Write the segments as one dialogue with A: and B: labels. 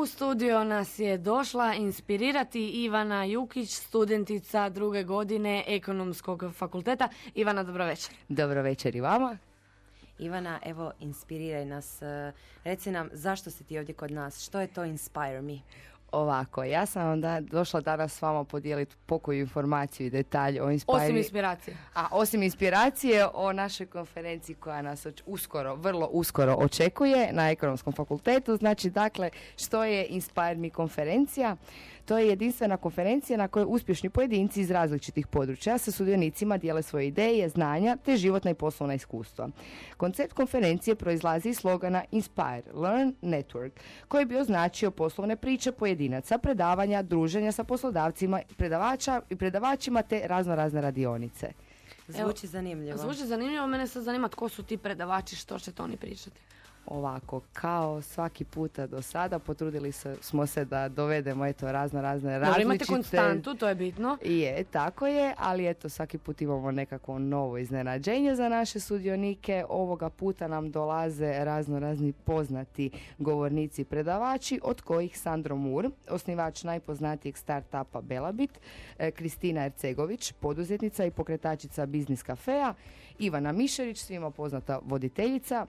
A: U studio nas je došla inspirirati Ivana Jukić, studentica druge godine ekonomskog fakulteta. Ivana, dobro večer.
B: Dobro večer i vama.
C: Ivana, evo, inspiriraj nas. e, Reci nam, zašto si ti ovdje kod nas? Što je to Inspire Me?
B: Ovako, ja sam vam da, došla danas s vama podijeliti pokoju informaciju i detalj o Inspire.
A: Osim inspiracije.
B: A osim inspiracije o našoj konferenciji koja nas uskoro, vrlo uskoro očekuje na ekonomskom fakultetu. Znači, dakle, što je Inspire Me konferencija? To je jedinstvena konferencija na kojoj uspješni pojedinci iz različitih područja sa sudionicima dijele svoje ideje, znanja te životna i poslovna iskustva. Koncept konferencije proizlazi iz slogana Inspire, Learn, Network, koji bi označio poslovne priče pojedinaca, predavanja, druženja sa poslodavcima, predavača i predavačima te razno razne radionice.
C: Zvuči zanimljivo.
A: Zvuči zanimljivo, mene sad zanima tko su ti predavači, što će to oni pričati.
B: Ovako, kao svaki puta do sada, potrudili se, smo se da dovedemo eto razno razne različite...
A: imate konstantu, to je bitno.
B: Je, tako je, ali eto svaki put imamo nekako novo iznenađenje za naše sudionike. Ovoga puta nam dolaze razno razni poznati govornici i predavači, od kojih Sandro Mur, osnivač najpoznatijeg startupa Belabit, e, Kristina Ercegović, poduzetnica i pokretačica Biznis kafea, Ivana Mišerić, svima poznata voditeljica,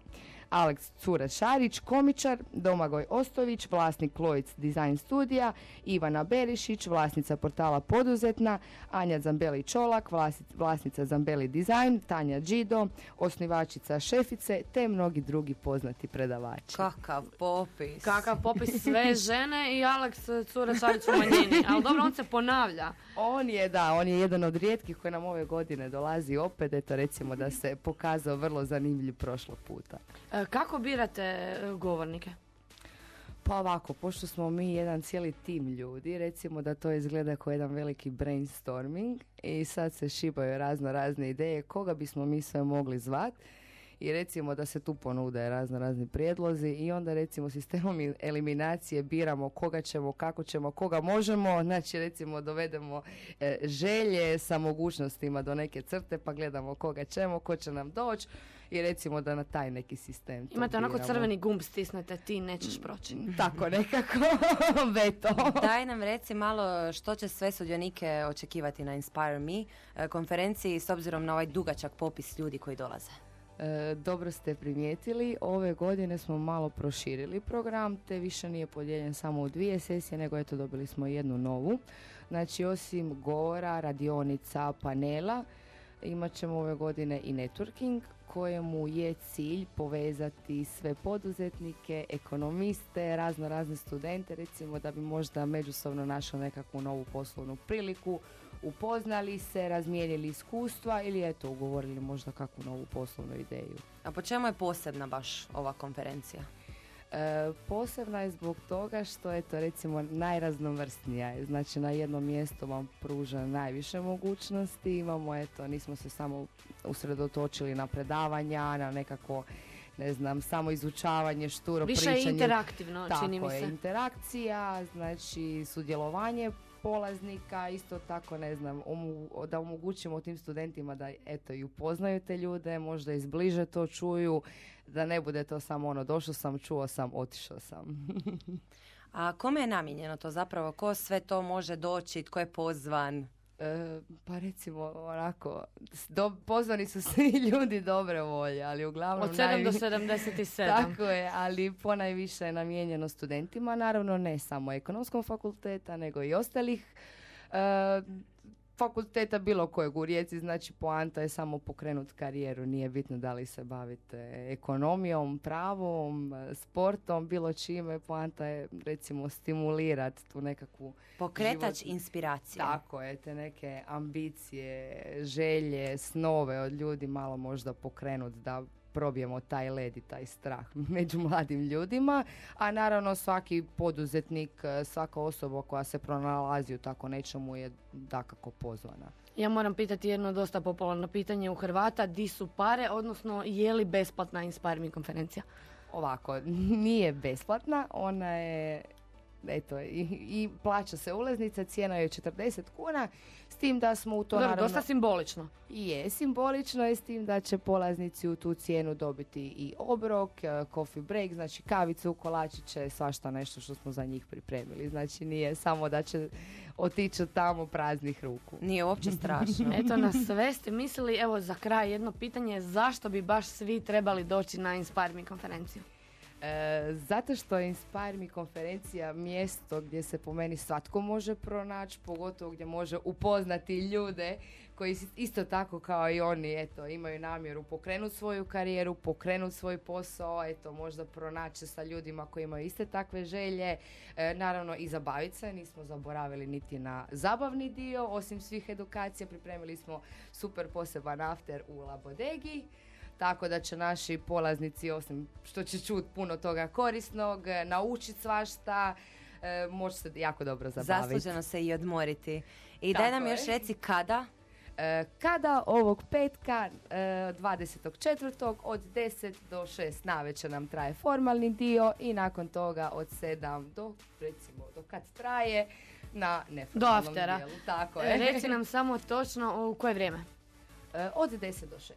B: Aleks Cura Šarić, komičar, Domagoj Ostović, vlasnik Kloic Design studija, Ivana Berišić, vlasnica portala Poduzetna, Anja Zambeli Čolak, vlasnica Zambeli Design, Tanja Đido, osnivačica Šefice, te mnogi drugi poznati predavači.
C: Kakav popis.
A: Kakav popis sve žene i Aleks Cura Šarić u manjini. Ali dobro, on se ponavlja.
B: On je, da, on je jedan od rijetkih koji nam ove godine dolazi opet, eto recimo da se pokazao vrlo zanimljiv prošlog puta.
A: E, Kako birate e, govornike?
B: Pa ovako, pošto smo mi jedan cijeli tim ljudi, recimo da to izgleda kao jedan veliki brainstorming i sad se šibaju razno razne ideje koga bismo mi sve mogli zvat i recimo da se tu ponude razno razni prijedlozi i onda recimo sistemom eliminacije biramo koga ćemo, kako ćemo, koga možemo, znači recimo dovedemo e, želje sa mogućnostima do neke crte pa gledamo koga ćemo, ko će nam doći i recimo da na taj neki sistem to
A: Imate onako
B: biramo.
A: crveni gumb stisnete, ti nećeš proći.
B: Tako nekako, veto.
C: Daj nam reci malo što će sve sudionike očekivati na Inspire Me e, konferenciji s obzirom na ovaj dugačak popis ljudi koji dolaze.
B: E, dobro ste primijetili, ove godine smo malo proširili program, te više nije podijeljen samo u dvije sesije, nego eto dobili smo jednu novu. Znači, osim govora, radionica, panela, imat ćemo ove godine i networking, kojemu je cilj povezati sve poduzetnike, ekonomiste, razno razne studente, recimo da bi možda međusobno našli nekakvu novu poslovnu priliku, upoznali se, razmijenili iskustva ili eto ugovorili možda kakvu novu poslovnu ideju.
C: A po čemu je posebna baš ova konferencija?
B: E, posebna je zbog toga što je to recimo najraznovrsnija je. Znači na jednom mjestu vam pruža najviše mogućnosti. Imamo eto, nismo se samo usredotočili na predavanja, na nekako ne znam, samo izučavanje, šturo
A: Više je
B: pričanje.
A: interaktivno,
B: Tako
A: čini mi
B: je,
A: se.
B: interakcija, znači sudjelovanje polaznika, isto tako ne znam, da omogućimo tim studentima da eto i upoznaju te ljude, možda izbliže to čuju, da ne bude to samo ono došao sam, čuo sam, otišao sam.
C: A kome je namijenjeno to zapravo? Ko sve to može doći? Tko je pozvan?
B: E, pa recimo onako, do, pozvani su svi ljudi dobre volje, ali uglavnom...
A: Od 7 do
B: najvi-
A: 77.
B: Tako je, ali ponajviše je namijenjeno studentima, naravno ne samo ekonomskog fakulteta, nego i ostalih e, fakulteta bilo kojeg u Rijeci, znači poanta je samo pokrenut karijeru, nije bitno da li se bavite ekonomijom, pravom, sportom, bilo čime, poanta je recimo stimulirati tu nekakvu
C: Pokretač
B: život-
C: inspiracije.
B: tako je, te neke ambicije, želje, snove od ljudi malo možda pokrenut da probijemo taj led i taj strah među mladim ljudima, a naravno svaki poduzetnik, eh, svaka osoba koja se pronalazi u tako nečemu je dakako pozvana.
A: Ja moram pitati jedno dosta popularno pitanje u Hrvata, di su pare, odnosno je li besplatna Inspire Me konferencija?
B: Ovako, nije besplatna, ona je eto, i, i plaća se ulaznica, cijena je 40 kuna, s tim da smo u to
A: Dobro,
B: naravno...
A: dosta simbolično.
B: I je, simbolično je s tim da će polaznici u tu cijenu dobiti i obrok, e, coffee break, znači kavicu, kolačiće, svašta nešto što smo za njih pripremili. Znači nije samo da će otići tamo praznih ruku.
C: Nije uopće strašno.
A: Eto, na sve ste mislili, evo za kraj jedno pitanje, zašto bi baš svi trebali doći na Inspire Me konferenciju?
B: E, zato što je Inspire Me konferencija mjesto gdje se po meni svatko može pronaći, pogotovo gdje može upoznati ljude koji isto tako kao i oni eto, imaju namjeru pokrenuti svoju karijeru, pokrenuti svoj posao, eto, možda pronaći sa ljudima koji imaju iste takve želje, e, naravno i zabaviti se, nismo zaboravili niti na zabavni dio, osim svih edukacija pripremili smo super poseban after u Labodegi, tako da će naši polaznici, osim što će čuti puno toga korisnog, e, naučiti svašta, e, može se jako dobro zabaviti.
C: Zasluženo se i odmoriti. I daj nam još reci kada?
B: E, kada ovog petka, e, 24. od 10 do 6 navečer nam traje formalni dio i nakon toga od 7 do, recimo, do kad traje na neformalnom
A: Do aftera.
B: dijelu. Tako
A: E,
B: je.
A: Reci nam samo točno u koje vrijeme.
B: E, od 10 do 6.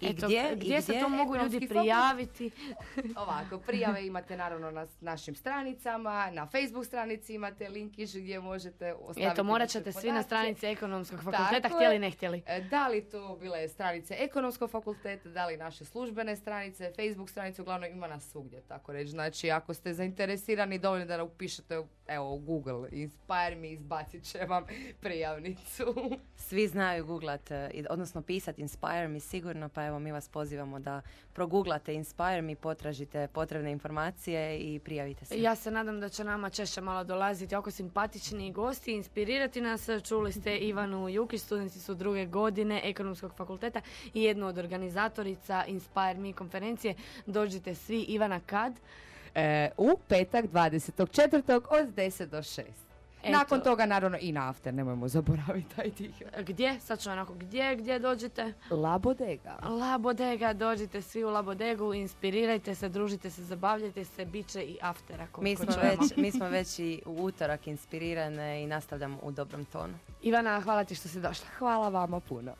C: I
A: Eto,
C: gdje? I
A: gdje se
C: gdje?
A: to mogu ljudi prijaviti?
B: Ovako, prijave imate naravno na našim stranicama, na Facebook stranici imate linkić gdje možete ostaviti
A: Eto, morat ćete svi na stranici ekonomskog fakulteta,
B: Tako
A: htjeli
B: je.
A: ne htjeli.
B: E, Da li to bile stranice ekonomskog fakulteta, da li naše službene stranice, Facebook stranice, uglavnom ima nas svugdje, tako reći. Znači, ako ste zainteresirani, dovoljno da upišete evo, u Google, Inspire me, izbacit će vam prijavnicu.
C: Svi znaju googlat, e, i- odnosno pisat Inspire Me sigurno, pa evo mi vas pozivamo da proguglate Inspire Me, potražite potrebne informacije i prijavite se.
A: Ja se nadam da će nama češće malo dolaziti oko simpatični gosti, inspirirati nas. Čuli ste Ivanu Jukić, studenti su druge godine ekonomskog fakulteta i jednu od organizatorica Inspire Me konferencije. Dođite svi. Ivana, kad?
B: E, u petak 24. od 10 do 6.
A: Eto.
B: Nakon toga, naravno, i na after, nemojmo zaboraviti taj dio.
A: Gdje? Sad ću onako, gdje, gdje dođete?
B: Labodega.
A: Labodega, dođite svi u Labodegu, inspirirajte se, družite se, zabavljajte se, bit će i aftera.
C: Mi smo,
A: čujemo.
C: već, mi smo već i u utorak inspirirane i nastavljamo u dobrom tonu.
A: Ivana, hvala ti što si došla.
B: Hvala vama puno.